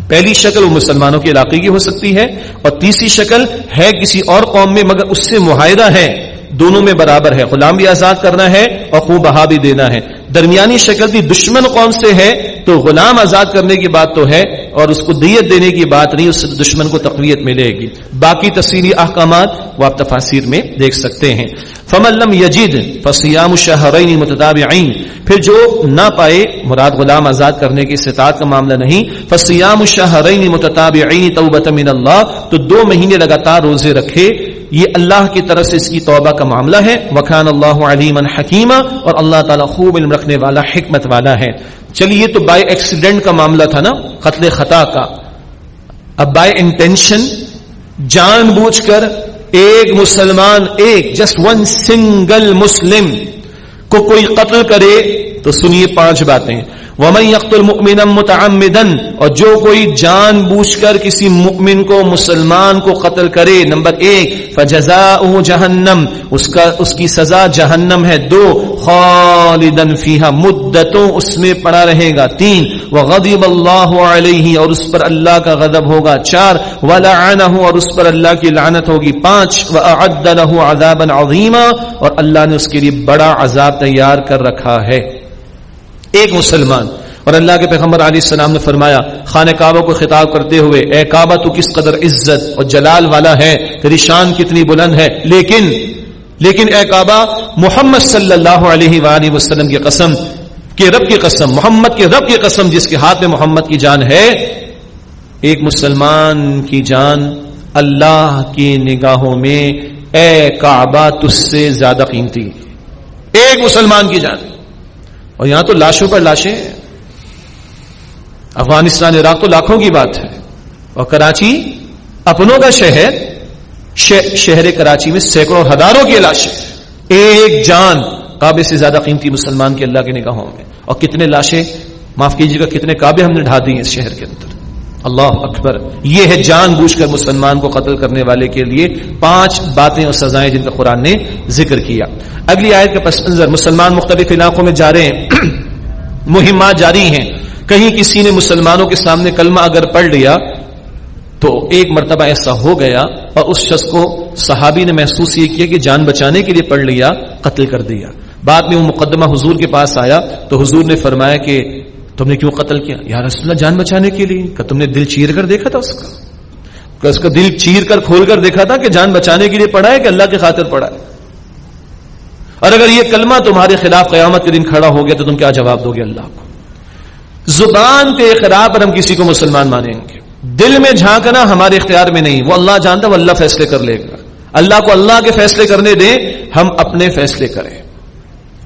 پہلی شکل وہ مسلمانوں کے علاقے کی ہو سکتی ہے، اور تیسری شکل ہے کسی اور قوم میں، مگر اس سے معاہدہ ہے۔ دونوں میں برابر ہے۔ غلام بھی آزاد کرنا ہے اور خوب بہا بھی دینا ہے۔ درمیانی شکل تھی دشمن قوم سے ہے تو غلام آزاد کرنے کی بات تو ہے اور اس کو دیت دینے کی بات نہیں، اس دشمن کو تقویت ملے گی۔ باقی تفصیلی احکامات وہ آپ تفاصیر میں دیکھ سکتے ہیں۔ فملم یجید فسیام شہرین متتابعین۔ پھر جو نہ پائے مراد غلام آزاد کرنے کی استطاعت کا معاملہ نہیں۔ فسیام شہرین متتابعین توبۃ من اللہ، تو دو مہینے لگاتار روزے رکھے یہ اللہ کی طرف سے اس کی توبہ کا معاملہ ہے۔ وکان اللہ علیم حکیمہ اور اللہ تعالیٰ خوب علم رکھنے والا، حکمت والا ہے۔ چلیے تو بائی ایکسیڈنٹ کا معاملہ تھا نا، قتل خطا کا۔ اب بائی انٹینشن جان بوجھ کر ایک مسلمان، ایک جسٹ ون سنگل مسلم کو کوئی قتل کرے تو سنیے پانچ باتیں۔ ومن يقتل مؤمنا متعمدا اور جو کوئی جان بوجھ کر کسی مؤمن کو، مسلمان کو قتل کرے، نمبر ایک، فجزاؤه جہنم اس کا، اس کی سزا جہنم ہے دو، خالدا فيها، مدتوں اس میں پڑا رہے گا، تین، وغضب الله علیہ اور اس پر اللہ کا غضب ہوگا، چار، ولعنه، اور اس پر اللہ کی لعنت ہوگی، پانچ واعد له عذابا عظیما اور اللہ نے اس کے لیے بڑا عذاب تیار کر رکھا ہے۔ ایک مسلمان۔ اور اللہ کے پیغمبر علیہ السلام نے فرمایا، خانہ کعبہ کو خطاب کرتے ہوئے، اے کعبہ تو کس قدر عزت اور جلال والا ہے، تیری شان کتنی بلند ہے، لیکن لیکن اے کعبہ، محمد صلی اللہ علیہ وآلہ وسلم کی قسم کہ رب کی قسم، محمد کے رب کی قسم جس کے ہاتھ میں محمد کی جان ہے، ایک مسلمان کی جان اللہ کی نگاہوں میں، اے کعبہ تج سے زیادہ قیمتی۔ ایک مسلمان کی جان۔ اور یہاں تو لاشوں پر لاشیں افغانستان، عراق تو لاکھوں کی بات ہے۔ اور کراچی اپنوں کا شہر شہر کراچی میں سینکڑوں ہزاروں کی لاشیں۔ ایک جان کعبے سے زیادہ قیمتی مسلمان کے اللہ کے نگاہوں میں۔ اور کتنے لاشیں، معاف کیجیے گا، کتنے کعبے ہم نے ڈھا دی اس شہر کے اندر۔ اللہ اکبر۔ یہ ہے جان بوجھ کر مسلمان کو قتل کرنے والے کے لیے پانچ باتیں اور سزائیں جن کا قرآن نے ذکر کیا۔ اگلی آیت کا پس منظر، مسلمان مختلف علاقوں میں جا رہے ہیں۔ مہمات جاری ہیں۔ کہیں کسی نے مسلمانوں کے سامنے کلمہ اگر پڑھ لیا تو ایک مرتبہ ایسا ہو گیا اور اس شخص کو صحابی نے محسوس یہ کیا کہ جان بچانے کے لیے پڑھ لیا، قتل کر دیا۔ بعد میں وہ مقدمہ حضور کے پاس آیا تو حضور نے فرمایا کہ تم نے کیوں قتل کیا؟ یا رسول اللہ جان بچانے کے لیے؟ کہ تم نے دل چیر کر دیکھا تھا اس کا؟ اس کا دل چیر کر کھول کر دیکھا تھا کہ جان بچانے کے لیے پڑھا ہے کہ اللہ کی خاطر پڑھا ہے؟ اور اگر یہ کلمہ تمہارے خلاف قیامت کے دن کھڑا ہو گیا تو تم کیا جواب دو گے اللہ کو؟ زبان کے اقرار پر ہم کسی کو مسلمان مانیں گے، دل میں جھانکنا ہمارے اختیار میں نہیں، وہ اللہ جانتا وہ اللہ فیصلے کر لے گا۔ اللہ کو اللہ کے فیصلے کرنے دیں، ہم اپنے فیصلے کریں۔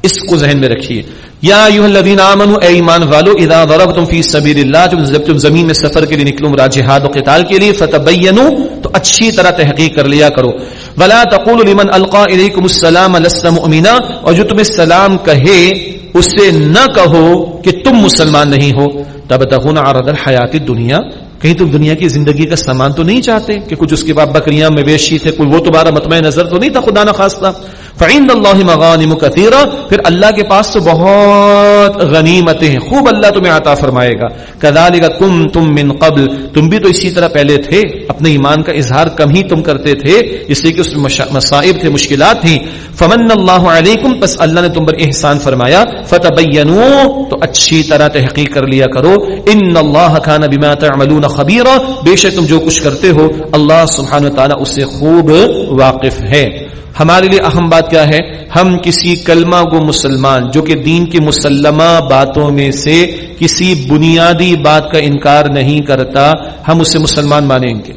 اس کو ذہن میں رکھیے۔ یا الذین آمنوا، اے ایمان والو، اذا ضربتم فی سبیل اللہ جب تم زمین میں سفر کے لیے نکلو جہاد و قتال کے لیے فتبینوا تو اچھی طرح تحقیق کر لیا کرو۔ ولا تقولوا لمن القى الیکم السلام، لست مؤمنا، اور جو تمہیں سلام کہے، اسے نہ کہو کہ تم مسلمان نہیں ہو۔ تب تکون عرض الحیات الدنیا کہیں تم دنیا کی زندگی کا سامان تو نہیں چاہتے کہ کچھ اس کے بعد بکریاں مویشی تھے، کوئی وہ تمہارا مطمئن نظر تو نہیں تھا، خدا نہ خاصتا فعند اللہ مغانم کثیرہ۔ پھر اللہ کے پاس تو بہت غنیمتیں ہیں۔ خوب اللہ تمہیں عطا فرمائے گا۔ کذالک کم تم من قبل۔ تم بھی تو اسی طرح پہلے تھے۔ اپنے ایمان کا اظہار کم ہی تم کرتے تھے، اس لیے کہ اس میں مصائب تھے، مشکلات تھیں۔ فمن اللہ علیکم، پس اللہ نے تم پر احسان فرمایا۔ فتبینوا تو اچھی طرح تحقیق کر لیا کرو۔ ان اللہ کان بما تعملون خبیرا بے شک تم جو کچھ کرتے ہو، اللہ سبحانہ و تعالی اس سے خوب واقف ہے۔ ہمارے لیے اہم بات کیا ہے؟ ہم کسی کلمہ کو مسلمان، جو کہ دین کی مسلمہ باتوں میں سے کسی بنیادی بات کا انکار نہیں کرتا، ہم اسے مسلمان مانیں گے۔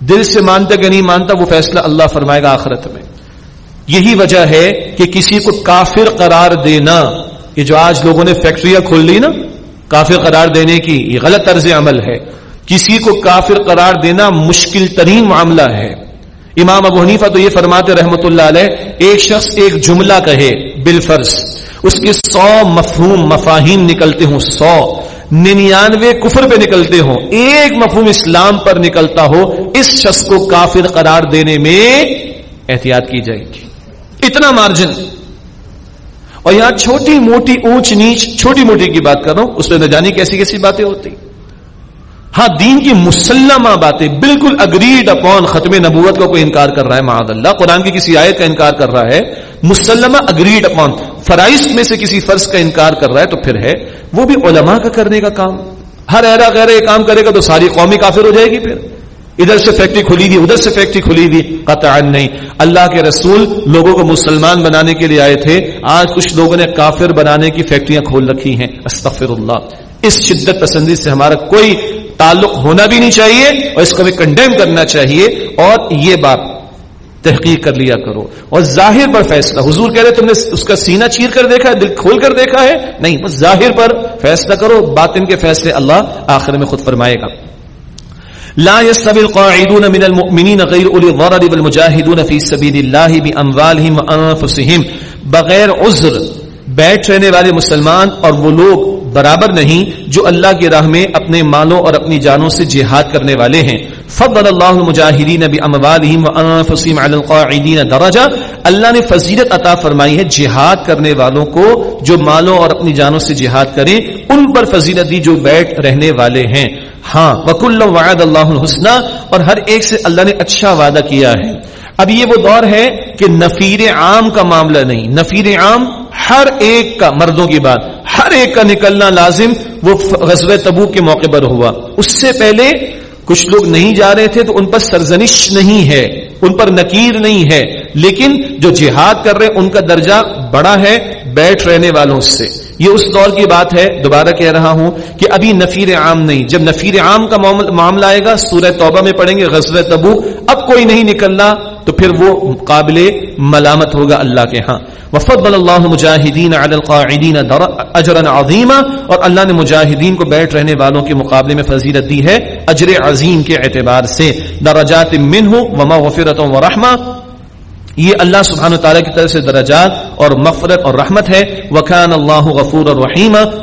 دل سے مانتا کہ نہیں مانتا، وہ فیصلہ اللہ فرمائے گا آخرت میں۔ یہی وجہ ہے کہ کسی کو کافر قرار دینا، یہ جو آج لوگوں نے فیکٹریاں کھول لی نا، کافر قرار دینے کی، یہ غلط طرز عمل ہے۔ کسی کو کافر قرار دینا مشکل ترین معاملہ ہے۔ امام ابو حنیفہ تو یہ فرماتے رحمت اللہ علیہ، ایک شخص ایک جملہ کہے بالفرض، اس کے سو مفہوم، مفاہیم نکلتے ہوں، سو ننانوے کفر پہ نکلتے ہوں۔ ایک مفہوم اسلام پر نکلتا ہو، اس شخص کو کافر قرار دینے میں احتیاط کی جائے گی۔ اتنا مارجن اور یہاں چھوٹی موٹی اونچ نیچ، چھوٹی موٹی کی بات کر رہا ہوں، اس میں نہ جانی کیسی کیسی باتیں ہوتی۔ ہاں دین کی مسلمہ باتیں بالکل اگریڈ اپون ختم نبوت کا کوئی انکار کر رہا ہے، معاذ اللہ، قرآن کی کسی آیت کا انکار کر رہا ہے، مسلمہ اگریڈ اپون فرائض میں سے کسی فرض کا انکار کر رہا ہے تو پھر ہے، وہ بھی علماء کا کرنے کا کام۔ ہر ایرا غیر یہ کام کرے گا تو ساری قومی کافر ہو جائے گی پھر۔ ادھر سے فیکٹری کھلی ہوئی، ادھر سے فیکٹری کھلی ہوئی قطع نہیں۔ اللہ کے رسول لوگوں کو مسلمان بنانے کے لیے آئے تھے۔ آج کچھ لوگوں نے کافر بنانے کی فیکٹریاں کھول رکھی ہیں۔ استغفر اللہ۔ اس شدت پسندی سے ہمارا کوئی تعلق ہونا بھی نہیں چاہیے اور اس کو بھی کنڈیم کرنا چاہیے اور یہ بات تحقیق کر لیا کرو اور ظاہر پر فیصلہ۔ حضور کہہ رہے تم نے اس کا سینہ چیر کر دیکھا ہے، دل کھول کر دیکھا ہے؟ نہیں، بس ظاہر پر فیصلہ کرو، باطن کے فیصلے اللہ آخر میں خود فرمائے گا۔ لا يستوي القاعدون من المؤمنين غير اولي الضرر والمجاهدون في سبيل الله باموالهم وانفسهم بغیر عذر بیٹھ رہنے والے مسلمان اور وہ لوگ برابر نہیں جو اللہ کی راہ میں اپنے مالوں اور اپنی جانوں سے جہاد کرنے والے ہیں۔ فضل اللہ المجاہدین باموالهم وانفسهم على القاعدین درجہ۔ اللہ نے فضیلت عطا فرمائی ہے جہاد کرنے والوں کو جو مالوں اور اپنی جانوں سے جہاد کریں، ان پر فضیلت دی جو بیٹھ رہنے والے ہیں۔ ہاں وکل وعد اللہ الحسنہ۔ اور ہر ایک سے اللہ نے اچھا وعدہ کیا ہے۔ اب یہ وہ دور ہے کہ نفیر عام کا معاملہ نہیں۔ نفیر عام ہر ایک کا مردوں کی بات۔ ہر ایک کا نکلنا لازم وہ غزوہ تبو کے موقع پر ہوا۔ اس سے پہلے کچھ لوگ نہیں جا رہے تھے تو ان پر سرزنش نہیں ہے، ان پر نکیر نہیں ہے۔ لیکن جو جہاد کر رہے ان کا درجہ بڑا ہے، بیٹھ رہنے والوں سے۔ یہ اس دور کی بات ہے۔ دوبارہ کہہ رہا ہوں کہ ابھی نفیر عام نہیں۔ جب نفیر عام کا معاملہ آئے گا، سورہ توبہ میں پڑھیں گے غزل تبو اب کوئی نہیں نکلنا۔ تو پھر وہ قابل ملامت ہوگا اللہ کے ہاں. وفضل اللہ مجاہدین علی القاعدین اجرا عظیما اور اللہ نے مجاہدین کو بیٹھ رہنے والوں کے مقابلے میں فضیلت دی ہے اجر عظیم کے اعتبار سے. درجات منہ ومغفرت ورحمہ یہ اللہ سبحانہ تعالیٰ کی طرف سے درجات اور مغفرت اور رحمت ہے. وکان اللہ غفور اور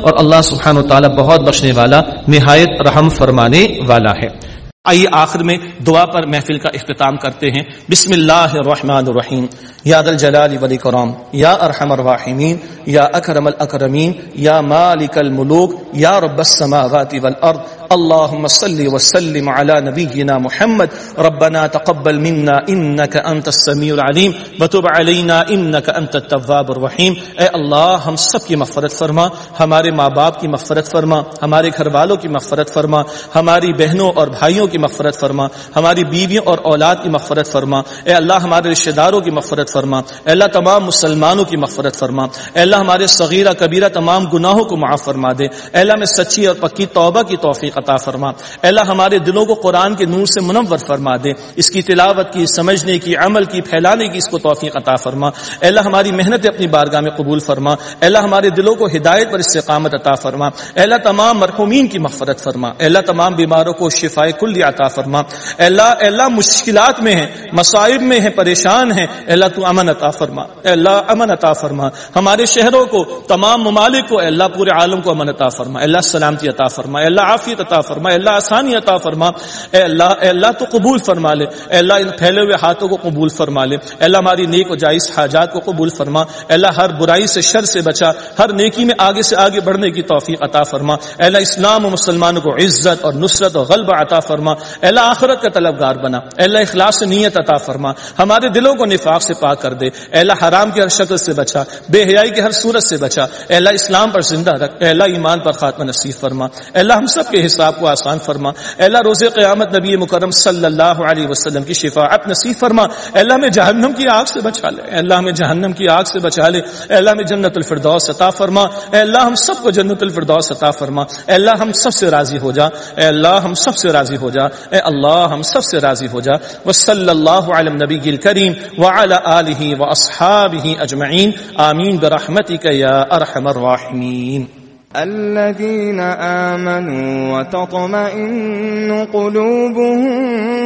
اور اللہ سبحانہ تعالیٰ بہت بخشنے والا، نہایت رحم فرمانے والا ہے. آئیے آخر میں دعا پر محفل کا اختتام کرتے ہیں۔ بسم اللہ الرحمن الرحیم۔ یا دل جلال ولی کرام یا ارحم الراحمین۔ یا اکرم الاکرمین۔ یا مالک الملوک۔ یا رب السماوات والارض۔ اللهم صل وسلم على نبينا محمد۔ ربنا تقبل منا انك انت السميع العليم وتب علينا انك انت التواب الرحيم اے اللہ، ہم سب کی مغفرت فرما۔ ہمارے ماں باپ کی مغفرت فرما۔ ہمارے گھر والوں کی مغفرت فرما۔ ہماری بہنوں اور بھائیوں کی کی مغفرت فرما، ہماری بیویوں اور اولاد کی مغفرت فرما۔ اے اللہ، ہمارے رشتہ داروں کی مغفرت فرما۔ اے اللہ، تمام مسلمانوں کی مغفرت فرما۔ اے اللہ، ہمارے صغیرہ، کبیرہ تمام گناہوں کو معاف فرما دے۔ اے اللہ میں سچی اور پکی توبہ کی توفیق عطا فرما۔ اے اللہ، ہمارے دلوں کو قرآن کے نور سے منور فرما دے۔ اس کی تلاوت کی، سمجھنے کی، عمل کی، پھیلانے کی اس کو توفیق عطا فرما۔ اے اللہ، ہماری محنت اپنی بارگاہ میں قبول فرما۔ اے اللہ، ہمارے دلوں کو ہدایت پر استقامت عطا فرما۔ اے اللہ، تمام مرحومین کی مغفرت فرما۔ اے اللہ، تمام بیماروں کو شفا کل عطا فرما اے اللہ اے اللہ مشکلات میں ہیں مصائب میں ہیں پریشان ہیں اے اللہ تو امن عطا فرما اے اللہ امن عطا فرما ہمارے شہروں کو تمام ممالک کو اے اللہ پورے عالم کو امن عطا فرما اے اللہ سلامتی عطا فرما اے اللہ عافیت عطا فرما اے اللہ آسانی عطا فرما اے اللہ اے اللہ تو قبول فرما لے اے اللہ ان پھیلے ہوئے ہاتھوں کو قبول فرما لے اے اللہ ہماری نیک و جائز حاجات کو قبول فرما اے اللہ ہر برائی سے شر سے بچا ہر نیکی میں آگے سے آگے بڑھنے کی توفیق عطا فرما اے اللہ اسلام و مسلمانوں کو عزت اور نصرت اور غلبہ عطا فرما اللہ آخرت کا طلبگار بنا اللہ اخلاص سے نیت عطا فرما ہمارے دلوں کو نفاق سے پاک کر دے اللہ حرام کی ہر شکل سے بچا بے حیائی کی ہر صورت سے بچا اللہ اسلام پر زندہ رکھ اللہ ایمان پر خاتمہ نصیب فرما اللہ ہم سب کے حساب کو آسان فرما اللہ روز قیامت نبی مکرم صلی اللہ علیہ وسلم کی شفاعت نصیب فرما اللہ میں جہنم کی آگ سے بچا لے اللہ میں جہنم کی آگ سے بچا لے اللہ میں جنت الفردوس عطا فرما اے اللہ ہم سب کو جنت الفردوس عطا فرما اے اللہ ہم سب سے راضی ہو جا اے اللہ ہم سب سے راضی ہو جا اے اللہ ہم سب سے راضی ہو جا۔ وصلی اللہ علی النبی الکریم وعلى آلہ واصحابہ اجمعین۔ آمین برحمتک یا ارحم الراحمین۔ الذين آمنوا وتطمئن قلوبهم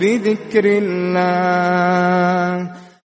بذكر الله